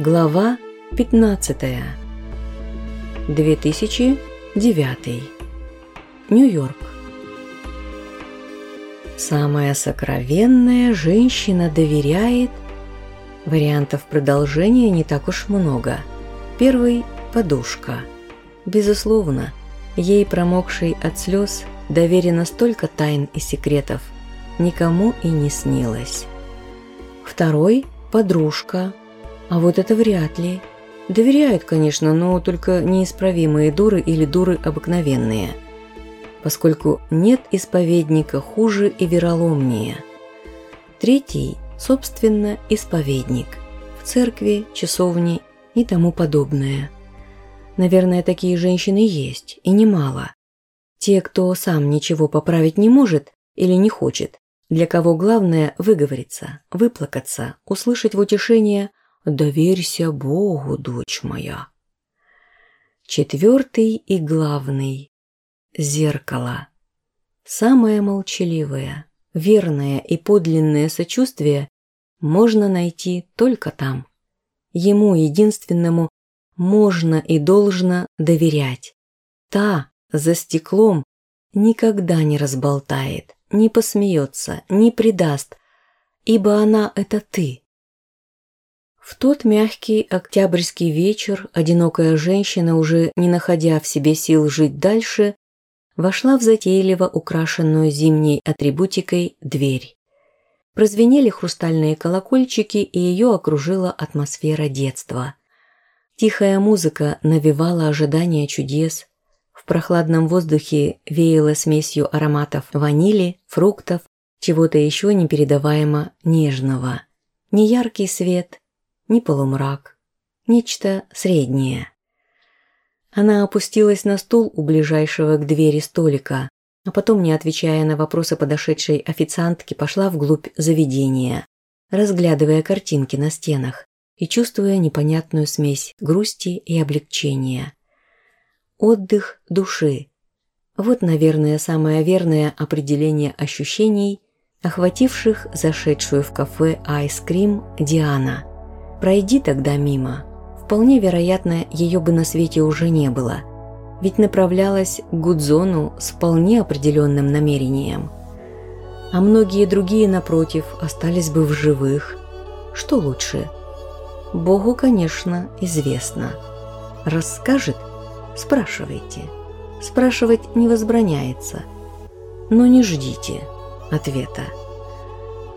Глава 15. 2009. Нью-Йорк. Самая сокровенная женщина доверяет. Вариантов продолжения не так уж много. Первый – подушка. Безусловно, ей, промокшей от слез, доверено столько тайн и секретов, никому и не снилось. Второй – подружка. А вот это вряд ли. Доверяют, конечно, но только неисправимые дуры или дуры обыкновенные. Поскольку нет исповедника хуже и вероломнее. Третий, собственно, исповедник. В церкви, часовне и тому подобное. Наверное, такие женщины есть, и немало. Те, кто сам ничего поправить не может или не хочет, для кого главное выговориться, выплакаться, услышать в утешение «Доверься Богу, дочь моя». Четвертый и главный – зеркало. Самое молчаливое, верное и подлинное сочувствие можно найти только там. Ему единственному можно и должно доверять. Та за стеклом никогда не разболтает, не посмеется, не предаст, ибо она – это ты. В тот мягкий октябрьский вечер одинокая женщина, уже не находя в себе сил жить дальше, вошла в затейливо украшенную зимней атрибутикой дверь. Прозвенели хрустальные колокольчики, и ее окружила атмосфера детства. Тихая музыка навевала ожидание чудес, прохладном воздухе веяло смесью ароматов ванили, фруктов, чего-то еще непередаваемо нежного. Ни яркий свет, ни полумрак. Нечто среднее. Она опустилась на стул у ближайшего к двери столика, а потом, не отвечая на вопросы подошедшей официантки, пошла вглубь заведения, разглядывая картинки на стенах и чувствуя непонятную смесь грусти и облегчения. Отдых души. Вот, наверное, самое верное определение ощущений, охвативших зашедшую в кафе «Айскрим» Диана. Пройди тогда мимо. Вполне вероятно, ее бы на свете уже не было. Ведь направлялась к Гудзону с вполне определенным намерением. А многие другие, напротив, остались бы в живых. Что лучше? Богу, конечно, известно. Расскажет Спрашивайте. Спрашивать не возбраняется. Но не ждите ответа.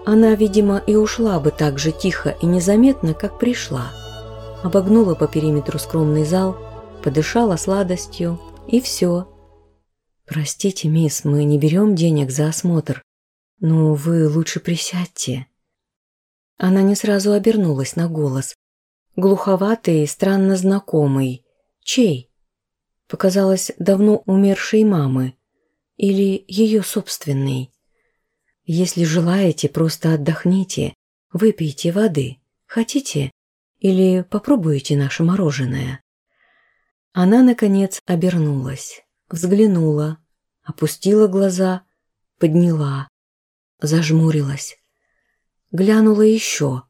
Она, видимо, и ушла бы так же тихо и незаметно, как пришла. Обогнула по периметру скромный зал, подышала сладостью, и все. «Простите, мисс, мы не берем денег за осмотр, но вы лучше присядьте». Она не сразу обернулась на голос. Глуховатый и странно знакомый. Чей? показалось давно умершей мамы или ее собственной. Если желаете, просто отдохните, выпейте воды. Хотите? Или попробуйте наше мороженое?» Она, наконец, обернулась, взглянула, опустила глаза, подняла, зажмурилась. Глянула еще,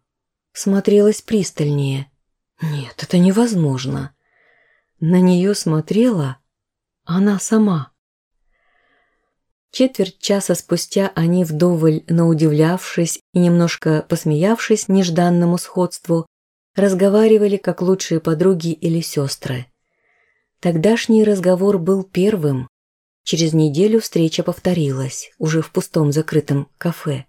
смотрелась пристальнее. «Нет, это невозможно. На нее смотрела она сама. Четверть часа спустя они вдоволь наудивлявшись и немножко посмеявшись нежданному сходству, разговаривали как лучшие подруги или сестры. Тогдашний разговор был первым. Через неделю встреча повторилась, уже в пустом закрытом кафе.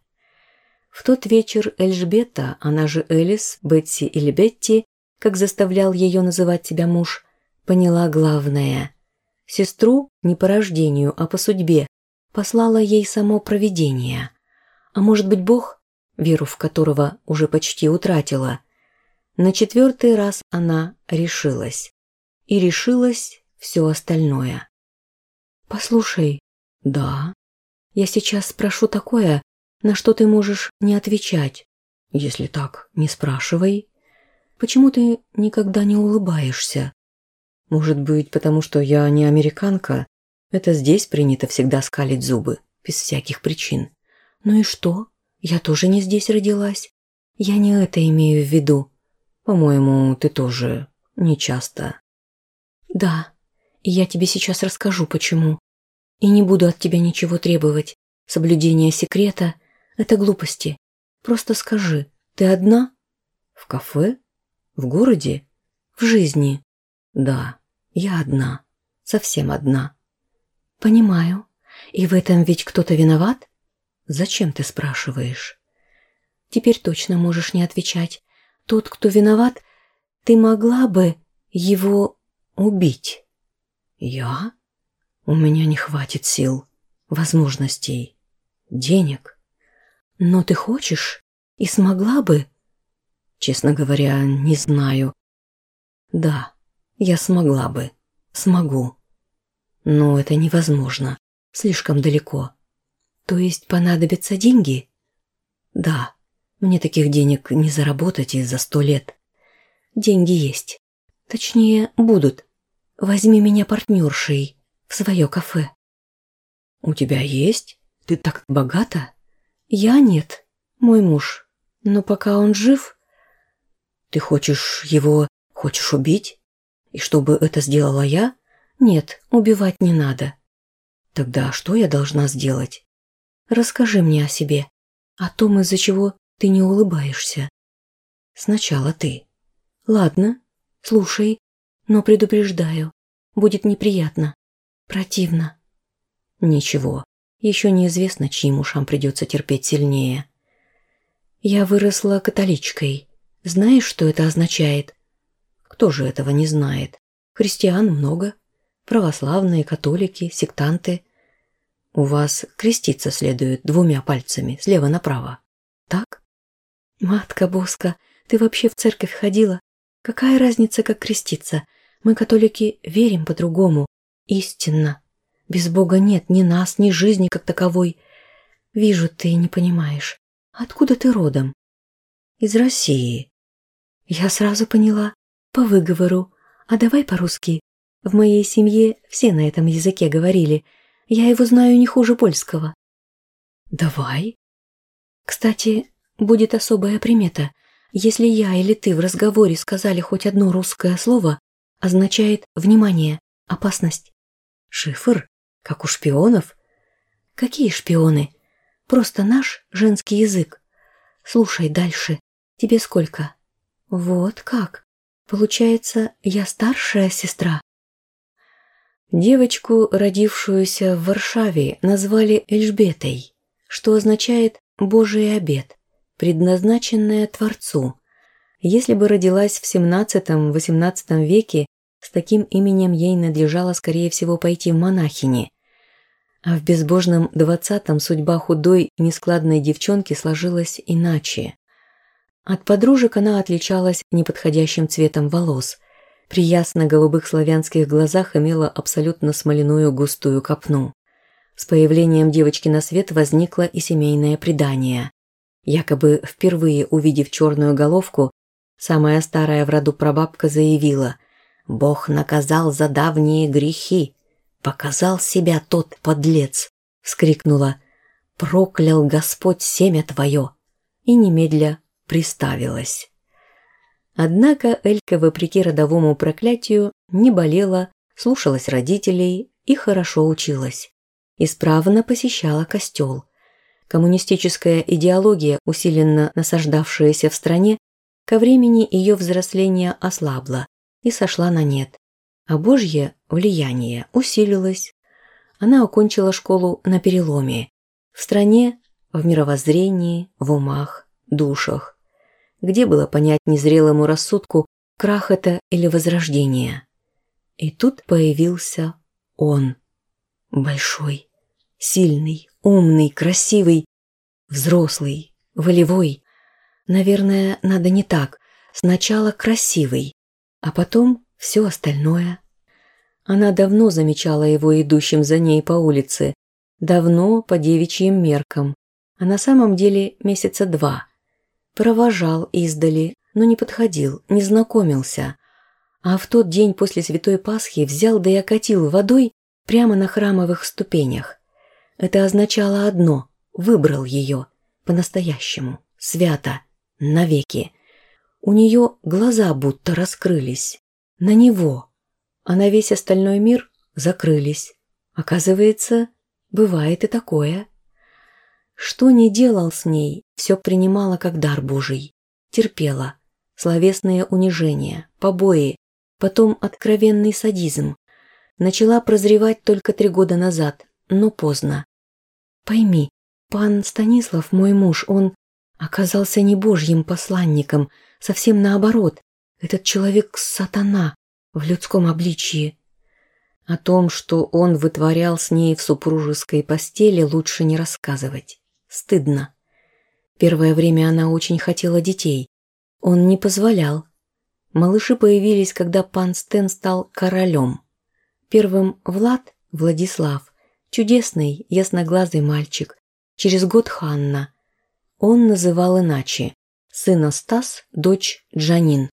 В тот вечер Эльжбета, она же Элис, Бетси или Бетти, как заставлял ее называть себя муж, поняла главное. Сестру не по рождению, а по судьбе послала ей само провидение. А может быть Бог, веру в которого уже почти утратила. На четвертый раз она решилась. И решилась все остальное. «Послушай». «Да». «Я сейчас спрошу такое, на что ты можешь не отвечать». «Если так, не спрашивай». «Почему ты никогда не улыбаешься?» Может быть, потому что я не американка? Это здесь принято всегда скалить зубы, без всяких причин. Ну и что? Я тоже не здесь родилась. Я не это имею в виду. По-моему, ты тоже не часто. Да, и я тебе сейчас расскажу, почему. И не буду от тебя ничего требовать. Соблюдение секрета – это глупости. Просто скажи, ты одна? В кафе? В городе? В жизни? Да, я одна. Совсем одна. Понимаю. И в этом ведь кто-то виноват? Зачем ты спрашиваешь? Теперь точно можешь не отвечать. Тот, кто виноват, ты могла бы его убить. Я? У меня не хватит сил, возможностей, денег. Но ты хочешь и смогла бы? Честно говоря, не знаю. Да, я смогла бы, смогу. Но это невозможно, слишком далеко. То есть понадобятся деньги? Да, мне таких денег не заработать и за сто лет. Деньги есть. Точнее, будут. Возьми меня партнершей в свое кафе. У тебя есть? Ты так богата? Я нет. Мой муж. Но пока он жив... Ты хочешь его... хочешь убить? И чтобы это сделала я? Нет, убивать не надо. Тогда что я должна сделать? Расскажи мне о себе. О том, из-за чего ты не улыбаешься. Сначала ты. Ладно, слушай, но предупреждаю, будет неприятно, противно. Ничего, еще неизвестно, чьим ушам придется терпеть сильнее. Я выросла католичкой. Знаешь, что это означает? Кто же этого не знает? Христиан много. Православные, католики, сектанты. У вас креститься следует двумя пальцами, слева направо. Так? «Матка Боска, ты вообще в церковь ходила? Какая разница, как креститься? Мы, католики, верим по-другому. Истинно. Без Бога нет ни нас, ни жизни как таковой. Вижу, ты не понимаешь. Откуда ты родом?» «Из России». «Я сразу поняла. По выговору. А давай по-русски. В моей семье все на этом языке говорили. Я его знаю не хуже польского». «Давай». «Кстати, будет особая примета. Если я или ты в разговоре сказали хоть одно русское слово, означает «внимание», «опасность». Шифр? Как у шпионов? Какие шпионы? Просто наш женский язык. Слушай дальше. Тебе сколько? Вот как. Получается, я старшая сестра. Девочку, родившуюся в Варшаве, назвали Эльжбетой, что означает «божий обед» предназначенная Творцу. Если бы родилась в XVII-XVIII веке, с таким именем ей надлежало, скорее всего, пойти в монахини. А в безбожном двадцатом судьба худой, нескладной девчонки сложилась иначе. От подружек она отличалась неподходящим цветом волос. При ясно-голубых славянских глазах имела абсолютно смоляную густую копну. С появлением девочки на свет возникло и семейное предание. Якобы впервые увидев черную головку, самая старая в роду прабабка заявила «Бог наказал за давние грехи, показал себя тот подлец», вскрикнула «Проклял Господь семя твое» и немедля приставилась. Однако Элька, вопреки родовому проклятию, не болела, слушалась родителей и хорошо училась. Исправно посещала костел – Коммунистическая идеология, усиленно насаждавшаяся в стране, ко времени ее взросления ослабла и сошла на нет, а Божье влияние усилилось. Она окончила школу на переломе. В стране, в мировоззрении, в умах, душах. Где было понять незрелому рассудку, крах это или возрождение. И тут появился он. Большой, сильный, умный, красивый, взрослый, волевой. Наверное, надо не так. Сначала красивый, а потом все остальное. Она давно замечала его идущим за ней по улице, давно по девичьим меркам, а на самом деле месяца два. Провожал издали, но не подходил, не знакомился. А в тот день после Святой Пасхи взял да и окатил водой прямо на храмовых ступенях. Это означало одно – выбрал ее. По-настоящему. Свято. Навеки. У нее глаза будто раскрылись. На него. А на весь остальной мир закрылись. Оказывается, бывает и такое. Что не делал с ней, все принимала как дар Божий. Терпела. Словесные унижения, побои, потом откровенный садизм. Начала прозревать только три года назад, но поздно. Пойми, пан Станислав, мой муж, он оказался не божьим посланником, совсем наоборот. Этот человек – сатана в людском обличии. О том, что он вытворял с ней в супружеской постели, лучше не рассказывать. Стыдно. Первое время она очень хотела детей. Он не позволял. Малыши появились, когда пан Стен стал королем. Первым Влад, Владислав, чудесный, ясноглазый мальчик. Через год Ханна. Он называл иначе. Сына Стас, дочь Джанин.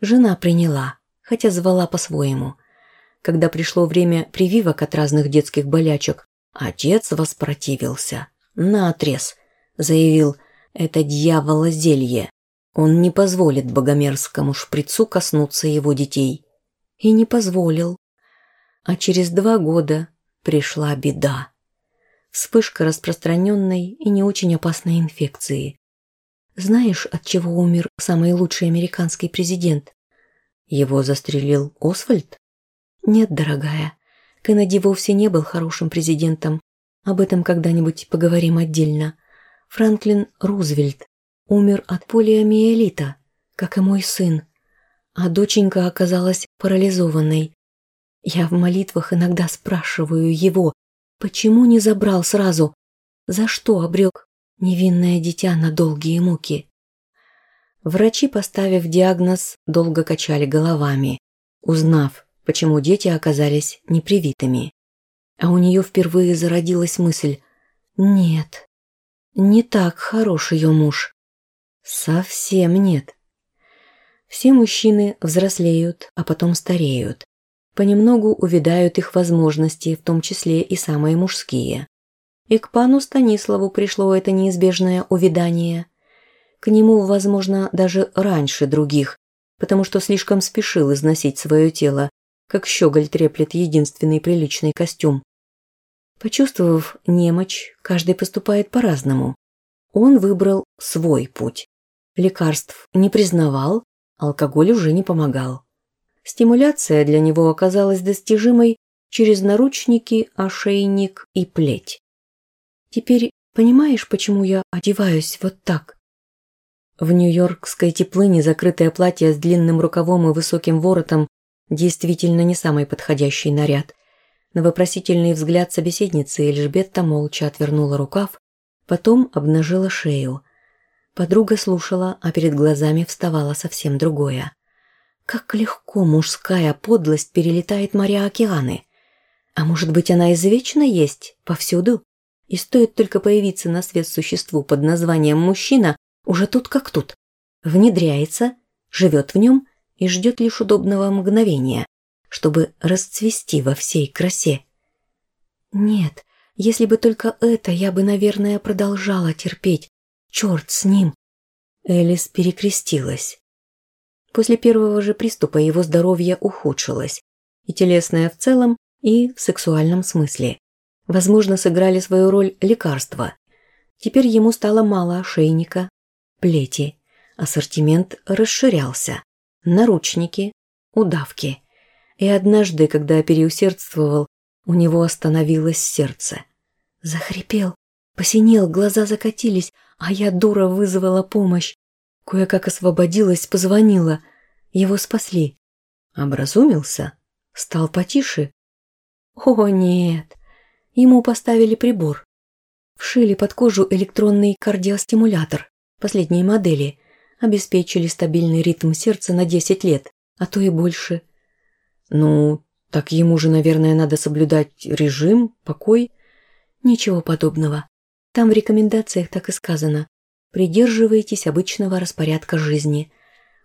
Жена приняла, хотя звала по-своему. Когда пришло время прививок от разных детских болячек, отец воспротивился. Наотрез. Заявил, это дьявола зелье. Он не позволит богомерзкому шприцу коснуться его детей. И не позволил. А через два года пришла беда. Вспышка распространенной и не очень опасной инфекции. Знаешь, от чего умер самый лучший американский президент? Его застрелил Освальд? Нет, дорогая. Кеннеди вовсе не был хорошим президентом. Об этом когда-нибудь поговорим отдельно. Франклин Рузвельт умер от полиомиелита, как и мой сын. А доченька оказалась парализованной. Я в молитвах иногда спрашиваю его, почему не забрал сразу, за что обрек невинное дитя на долгие муки. Врачи, поставив диагноз, долго качали головами, узнав, почему дети оказались непривитыми. А у нее впервые зародилась мысль «Нет, не так хорош ее муж». Совсем нет. Все мужчины взрослеют, а потом стареют. Понемногу увядают их возможности, в том числе и самые мужские. И к пану Станиславу пришло это неизбежное увядание. К нему, возможно, даже раньше других, потому что слишком спешил износить свое тело, как щеголь треплет единственный приличный костюм. Почувствовав немочь, каждый поступает по-разному. Он выбрал свой путь. Лекарств не признавал, алкоголь уже не помогал. Стимуляция для него оказалась достижимой через наручники, ошейник и плеть. Теперь понимаешь, почему я одеваюсь вот так? В нью-йоркской теплыне закрытое платье с длинным рукавом и высоким воротом действительно не самый подходящий наряд. На вопросительный взгляд собеседницы Эльжбетта молча отвернула рукав, потом обнажила шею. Подруга слушала, а перед глазами вставало совсем другое. Как легко мужская подлость перелетает моря-океаны. А может быть, она извечно есть, повсюду? И стоит только появиться на свет существу под названием «мужчина», уже тут как тут. Внедряется, живет в нем и ждет лишь удобного мгновения, чтобы расцвести во всей красе. Нет, если бы только это, я бы, наверное, продолжала терпеть. Черт с ним. Элис перекрестилась. После первого же приступа его здоровье ухудшилось, и телесное в целом, и в сексуальном смысле. Возможно, сыграли свою роль лекарства. Теперь ему стало мало ошейника, плети. Ассортимент расширялся. Наручники, удавки. И однажды, когда переусердствовал, у него остановилось сердце. Захрипел, посинел, глаза закатились, а я, дура, вызвала помощь. Кое-как освободилась, позвонила. Его спасли. Образумился? Стал потише? О, нет. Ему поставили прибор. Вшили под кожу электронный кардиостимулятор, последней модели. Обеспечили стабильный ритм сердца на 10 лет, а то и больше. Ну, так ему же, наверное, надо соблюдать режим, покой. Ничего подобного. Там в рекомендациях так и сказано. Придерживайтесь обычного распорядка жизни.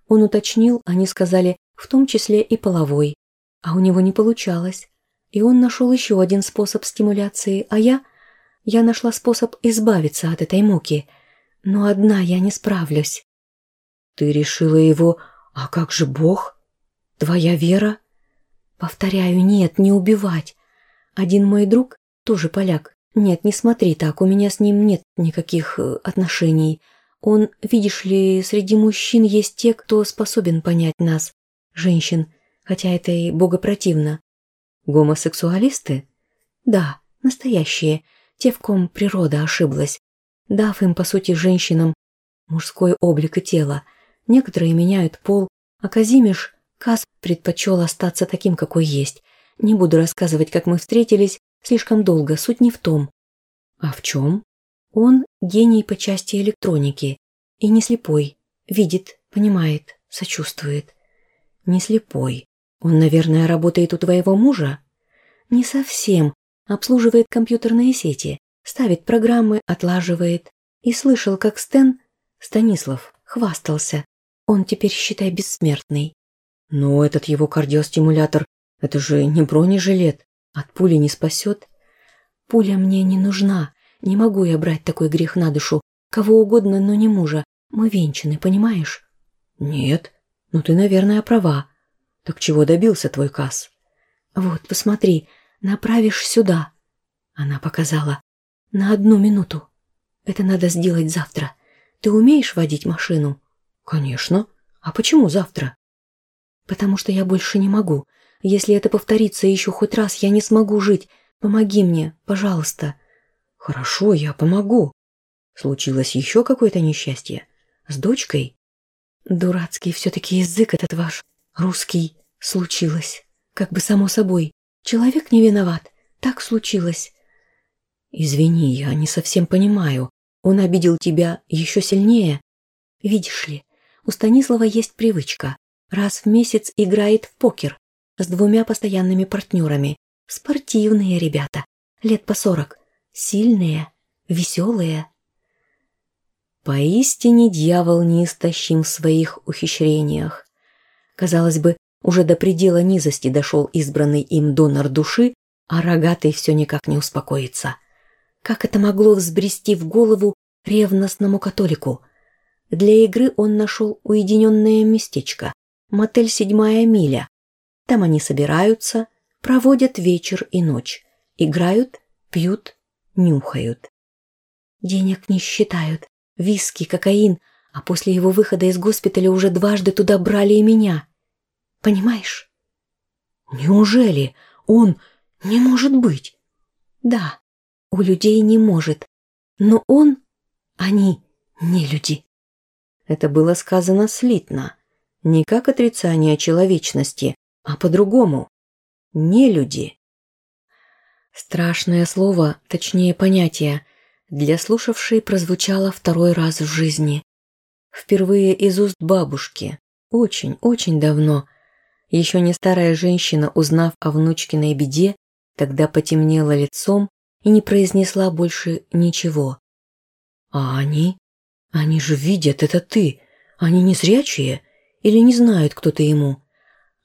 Он уточнил, они сказали, в том числе и половой. А у него не получалось. И он нашел еще один способ стимуляции, а я... Я нашла способ избавиться от этой муки. Но одна я не справлюсь. Ты решила его... А как же Бог? Твоя вера? Повторяю, нет, не убивать. Один мой друг, тоже поляк. Нет, не смотри так, у меня с ним нет никаких э, отношений. Он, видишь ли, среди мужчин есть те, кто способен понять нас, женщин, хотя это и богопротивно. Гомосексуалисты? Да, настоящие, те, в ком природа ошиблась, дав им, по сути, женщинам мужской облик и тело. Некоторые меняют пол, а Казимиш, Кас предпочел остаться таким, какой есть. Не буду рассказывать, как мы встретились, слишком долго, суть не в том. А в чем? Он гений по части электроники. И не слепой. Видит, понимает, сочувствует. Не слепой. Он, наверное, работает у твоего мужа? Не совсем. Обслуживает компьютерные сети. Ставит программы, отлаживает. И слышал, как Стэн, Станислав, хвастался. Он теперь, считай, бессмертный. Но этот его кардиостимулятор, это же не бронежилет. От пули не спасет. Пуля мне не нужна. Не могу я брать такой грех на душу. Кого угодно, но не мужа. Мы венчаны, понимаешь? Нет. Ну ты, наверное, права. Так чего добился твой Касс? Вот, посмотри, направишь сюда. Она показала. На одну минуту. Это надо сделать завтра. Ты умеешь водить машину? Конечно. А почему завтра? Потому что я больше не могу. Если это повторится еще хоть раз, я не смогу жить. Помоги мне, пожалуйста. Хорошо, я помогу. Случилось еще какое-то несчастье? С дочкой? Дурацкий все-таки язык этот ваш, русский, случилось. Как бы само собой. Человек не виноват. Так случилось. Извини, я не совсем понимаю. Он обидел тебя еще сильнее? Видишь ли, у Станислава есть привычка. Раз в месяц играет в покер с двумя постоянными партнерами. Спортивные ребята, лет по сорок. Сильные, веселые. Поистине дьявол неистощим в своих ухищрениях. Казалось бы, уже до предела низости дошел избранный им донор души, а рогатый все никак не успокоится. Как это могло взбрести в голову ревностному католику? Для игры он нашел уединенное местечко, мотель «Седьмая миля». Там они собираются, проводят вечер и ночь, играют, пьют, нюхают. Денег не считают, виски, кокаин, а после его выхода из госпиталя уже дважды туда брали и меня. Понимаешь? Неужели он не может быть? Да, у людей не может. Но он, они не люди. Это было сказано слитно, не как отрицание человечности, а по-другому. Не люди. Страшное слово, точнее понятие, для слушавшей прозвучало второй раз в жизни. Впервые из уст бабушки. Очень, очень давно. Еще не старая женщина, узнав о внучкиной беде, тогда потемнела лицом и не произнесла больше ничего. «А они? Они же видят, это ты. Они не зрячие? Или не знают, кто ты ему?»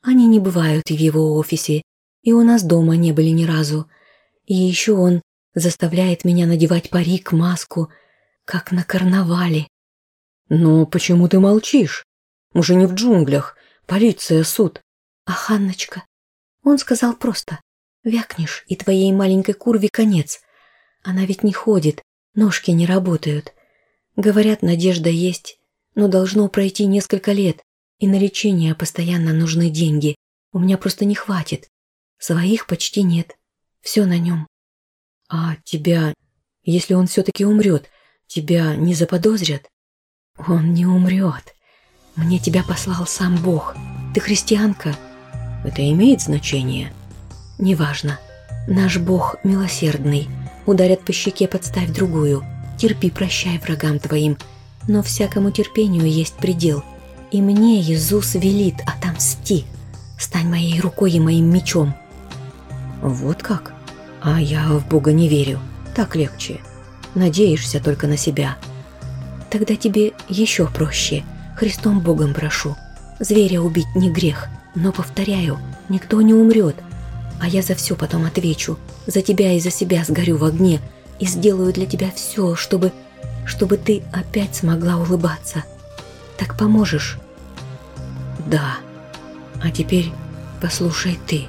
«Они не бывают в его офисе, и у нас дома не были ни разу. И еще он заставляет меня надевать парик, маску, как на карнавале». «Но почему ты молчишь? Мы же не в джунглях. Полиция, суд». «А Ханночка?» Он сказал просто. Вякнешь, и твоей маленькой курве конец. Она ведь не ходит, ножки не работают. Говорят, надежда есть, но должно пройти несколько лет, и на лечение постоянно нужны деньги. У меня просто не хватит. Своих почти нет. Все на нем. А тебя, если он все-таки умрет, тебя не заподозрят? Он не умрет. Мне тебя послал сам Бог. Ты христианка. Это имеет значение? Неважно. Наш Бог милосердный. Ударят по щеке, подставь другую. Терпи, прощай врагам твоим. Но всякому терпению есть предел. И мне Иисус велит отомсти. Стань моей рукой и моим мечом. Вот как? А я в Бога не верю. Так легче. Надеешься только на себя. Тогда тебе еще проще. Христом Богом прошу. Зверя убить не грех. Но, повторяю, никто не умрет – а я за все потом отвечу. За тебя и за себя сгорю в огне и сделаю для тебя все, чтобы... чтобы ты опять смогла улыбаться. Так поможешь?» «Да. А теперь послушай ты».